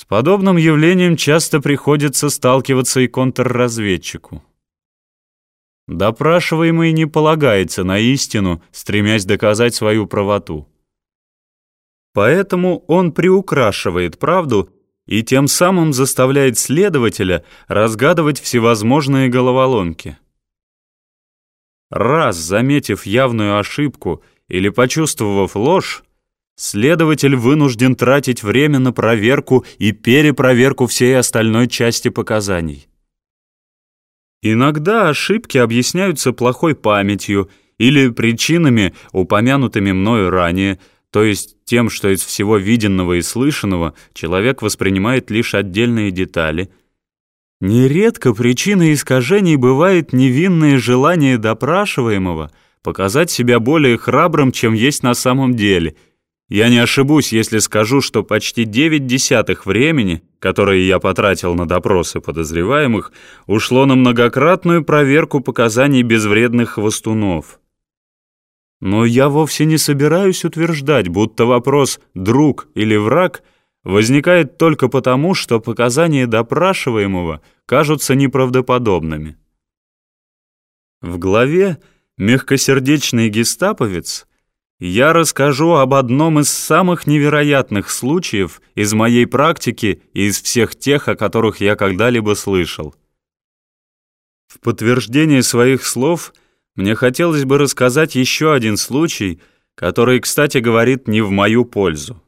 С подобным явлением часто приходится сталкиваться и контрразведчику. Допрашиваемый не полагается на истину, стремясь доказать свою правоту. Поэтому он приукрашивает правду и тем самым заставляет следователя разгадывать всевозможные головоломки. Раз заметив явную ошибку или почувствовав ложь, следователь вынужден тратить время на проверку и перепроверку всей остальной части показаний. Иногда ошибки объясняются плохой памятью или причинами, упомянутыми мною ранее, то есть тем, что из всего виденного и слышанного человек воспринимает лишь отдельные детали. Нередко причиной искажений бывает невинное желание допрашиваемого показать себя более храбрым, чем есть на самом деле. Я не ошибусь, если скажу, что почти девять десятых времени, которое я потратил на допросы подозреваемых, ушло на многократную проверку показаний безвредных хвостунов. Но я вовсе не собираюсь утверждать, будто вопрос «друг» или «враг» возникает только потому, что показания допрашиваемого кажутся неправдоподобными. В главе «Мягкосердечный гестаповец» я расскажу об одном из самых невероятных случаев из моей практики и из всех тех, о которых я когда-либо слышал. В подтверждение своих слов – мне хотелось бы рассказать еще один случай, который, кстати, говорит не в мою пользу.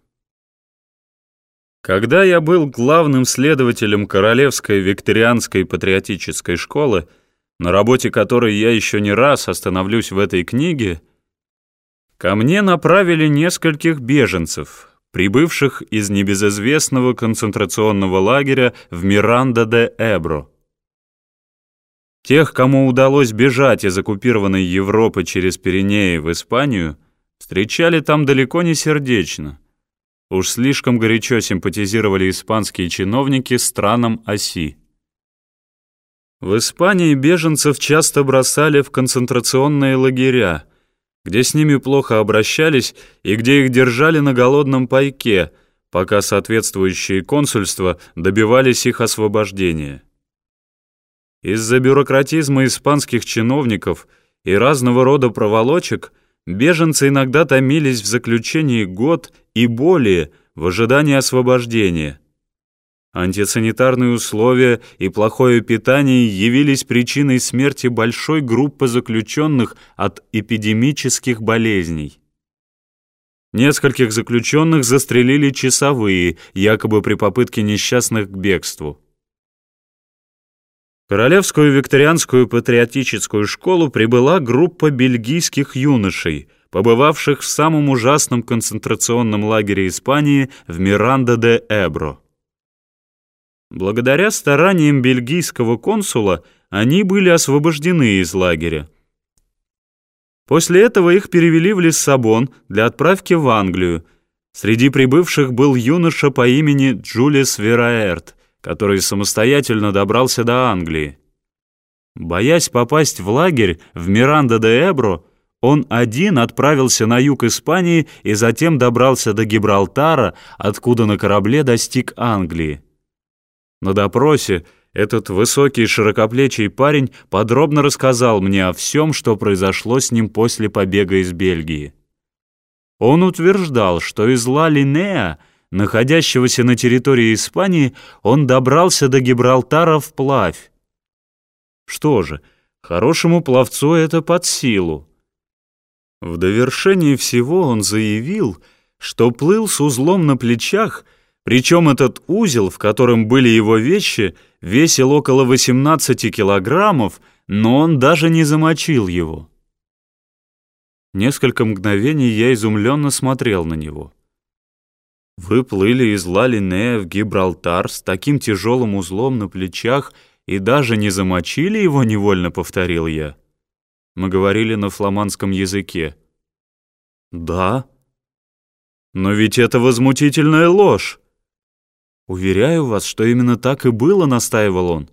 Когда я был главным следователем Королевской викторианской патриотической школы, на работе которой я еще не раз остановлюсь в этой книге, ко мне направили нескольких беженцев, прибывших из небезызвестного концентрационного лагеря в Миранда-де-Эбро. Тех, кому удалось бежать из оккупированной Европы через Пиренеи в Испанию, встречали там далеко не сердечно. Уж слишком горячо симпатизировали испанские чиновники странам оси. В Испании беженцев часто бросали в концентрационные лагеря, где с ними плохо обращались и где их держали на голодном пайке, пока соответствующие консульства добивались их освобождения. Из-за бюрократизма испанских чиновников и разного рода проволочек беженцы иногда томились в заключении год и более в ожидании освобождения. Антисанитарные условия и плохое питание явились причиной смерти большой группы заключенных от эпидемических болезней. Нескольких заключенных застрелили часовые, якобы при попытке несчастных к бегству. Королевскую викторианскую патриотическую школу прибыла группа бельгийских юношей, побывавших в самом ужасном концентрационном лагере Испании в Миранда-де-Эбро. Благодаря стараниям бельгийского консула они были освобождены из лагеря. После этого их перевели в Лиссабон для отправки в Англию. Среди прибывших был юноша по имени Джулиус Вераэрт – который самостоятельно добрался до Англии. Боясь попасть в лагерь в Миранда-де-Эбро, он один отправился на юг Испании и затем добрался до Гибралтара, откуда на корабле достиг Англии. На допросе этот высокий широкоплечий парень подробно рассказал мне о всем, что произошло с ним после побега из Бельгии. Он утверждал, что из Ла-Линеа находящегося на территории Испании, он добрался до Гибралтара вплавь. Что же, хорошему пловцу это под силу. В довершении всего он заявил, что плыл с узлом на плечах, причем этот узел, в котором были его вещи, весил около 18 килограммов, но он даже не замочил его. Несколько мгновений я изумленно смотрел на него. Вы плыли из Ла-Линея в Гибралтар с таким тяжелым узлом на плечах и даже не замочили его, невольно повторил я. Мы говорили на фламандском языке. Да. Но ведь это возмутительная ложь. Уверяю вас, что именно так и было, настаивал он.